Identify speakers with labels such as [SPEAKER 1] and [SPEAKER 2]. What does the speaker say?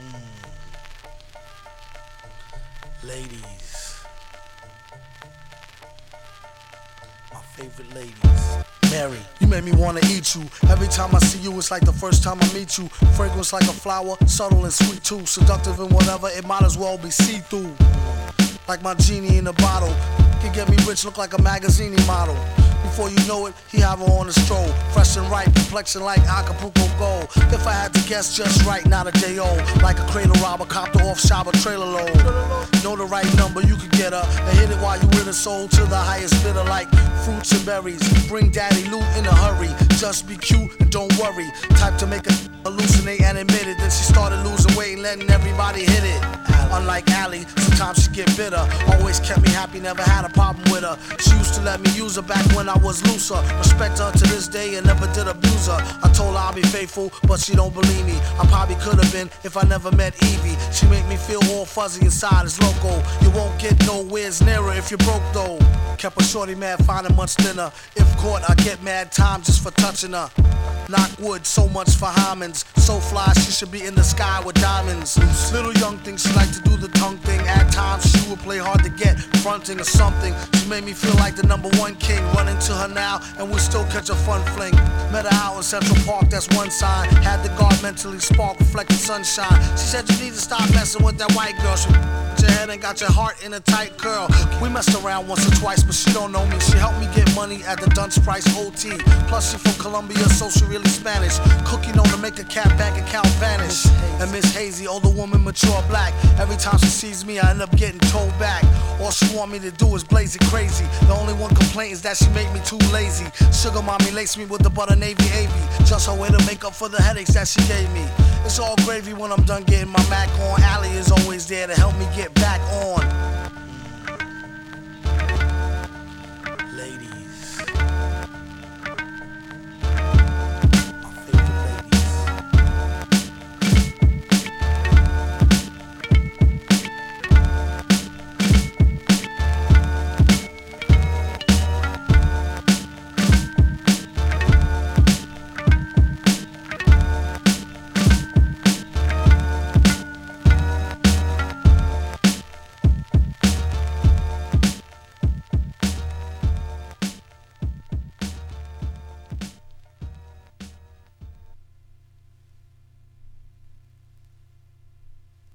[SPEAKER 1] Mm. Ladies. My favorite ladies. Mary, you made me wanna eat you. Every time I see you, it's like the first time I meet you. Fragrance like a flower, subtle and sweet too. Seductive and whatever, it might as well be see through. Like my genie in a bottle. Can get me rich, look like a magazine model. Before you know it, he have her on a stroll. Fresh and right, complexion like Acapulco gold. If I had to guess just right, not a day old. Like a cradle robber, copter off shop, a trailer load. Know the right number, you could get her. And hit it while you in a soul to the highest bidder, like fruits and berries. Bring daddy loot in a hurry. Just be cute and don't worry. Type to make a hallucinate and admit it. Then she started losing weight and letting everybody hit it. Unlike Allie, sometimes she get bitter. Always kept me happy, never had a problem with her. She used to let me use her back when I was looser. Respect her to this day and never did abuse her. I told her I'll be faithful, but she don't believe me. I probably could have been if I never met Evie. She make me feel all fuzzy inside, it's loco. You won't get nowhere's nearer if you're broke though. Kept a shorty mad, finding much thinner. If caught, I get mad time just for touching her. Lockwood, so much for Hammonds. So fly, she should be in the sky with diamonds. Little young things she like to fronting or something. She made me feel like the number one king. Running to her now, and we still catch a fun fling. Met her out in Central Park, that's one sign. Had the guard mentally spark, reflecting sunshine. She said you need to stop messing with that white girl. She your head and got your heart in a tight curl. We messed around once or twice, but she don't know me. She helped me get money at the Dunce Price OT. Plus, she from Colombia, so she really Spanish. Cookie known to make a cat bank account vanish. And Miss Hazy, older woman, mature black. Every time she sees me, I end up getting told back. All she want me to do is blaze it crazy. The only one complaint is that she make me too lazy. Sugar mommy lace me with the butter navy avy. Just her way to make up for the headaches that she gave me. It's all gravy when I'm done getting my Mac on. Allie is always there to help me get back on.